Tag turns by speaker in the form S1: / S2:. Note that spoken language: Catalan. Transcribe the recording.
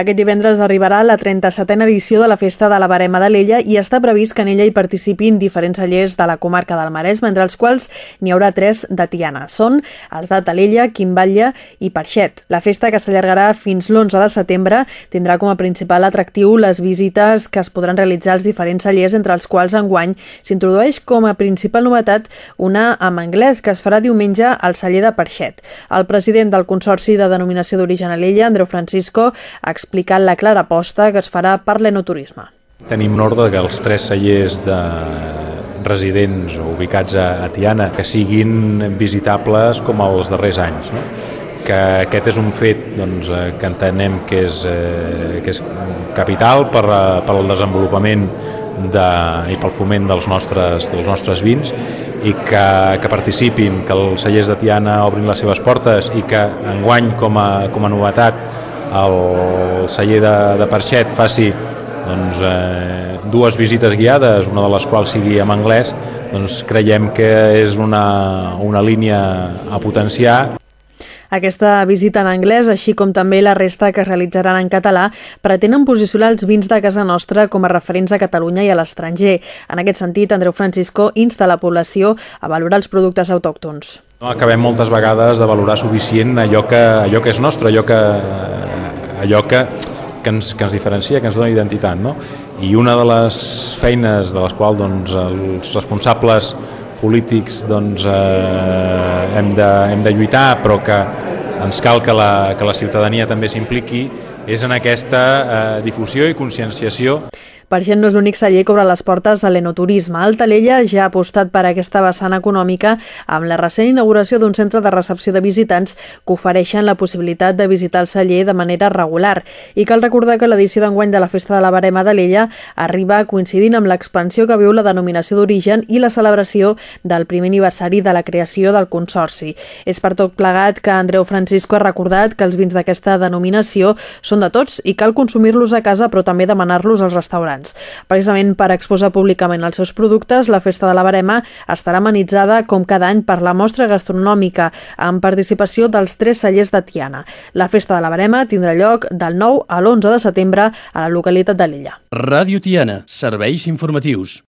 S1: Aquest divendres arribarà la 37a edició de la Festa de la Barema de l'Ella i està previst que en ella hi participin diferents cellers de la comarca del Maresme, entre els quals n'hi haurà tres de Tiana. Són els de Talella, Quimbatlla i Parxet. La festa, que s'allargarà fins l'11 de setembre, tindrà com a principal atractiu les visites que es podran realitzar als diferents cellers, entre els quals enguany s'introdueix com a principal novetat una amb anglès que es farà diumenge al celler de Parxet. El president del Consorci de Denominació d'Origen a l'Ella, Andreu Francisco, ha explicat la clara aposta que es farà per l'enoturisme.
S2: Tenim l'ordre que els tres cellers de residents ubicats a, a Tiana que siguin visitables com els darrers anys. No? que aquest és un fet doncs, eh, que entenem que és, eh, que és capital per, per al desenvolupament de, i pel foment dels nostres, dels nostres vins i que, que participin, que els cellers de Tiana obrin les seves portes i que enguany com a, com a novetat el celler de, de Parxet faci doncs, eh, dues visites guiades, una de les quals sigui en anglès, doncs creiem que és una, una línia a potenciar.
S1: Aquesta visita en anglès, així com també la resta que es realitzaran en català, pretenen posicionar els vins de casa nostra com a referents a Catalunya i a l'estranger. En aquest sentit, Andreu Francisco insta la població a valorar els productes autòctons.
S2: No acabem moltes vegades de valorar suficient allò que, allò que és nostre, allò que, allò que, que, ens, que ens diferencia, que ens dona identitat. No? I una de les feines de les quals doncs, els responsables polítics doncs, eh, hem, de, hem de lluitar, però que ens cal que la, que la ciutadania també s'impliqui, és en aquesta eh, difusió i conscienciació
S1: Pargent no és l'únic celler que obre les portes a l'enoturisme. Altalella ja ha apostat per aquesta vessant econòmica amb la recent inauguració d'un centre de recepció de visitants que ofereixen la possibilitat de visitar el celler de manera regular. I cal recordar que l'edició d'enguany de la Festa de la Barema de l'Ella arriba coincidint amb l'expansió que viu la denominació d'origen i la celebració del primer aniversari de la creació del Consorci. És per tot plegat que Andreu Francisco ha recordat que els vins d'aquesta denominació són de tots i cal consumir-los a casa però també demanar-los als restaurants ciutadans. Precisament per exposar públicament els seus productes, la Festa de la Barema estarà amenitzada com cada any per la mostra gastronòmica amb participació dels tres cellers de Tiana. La Festa de la Barema tindrà lloc del 9 a l'11 de setembre a la localitat de l'Illa.
S3: Ràdio Tiana, serveis informatius.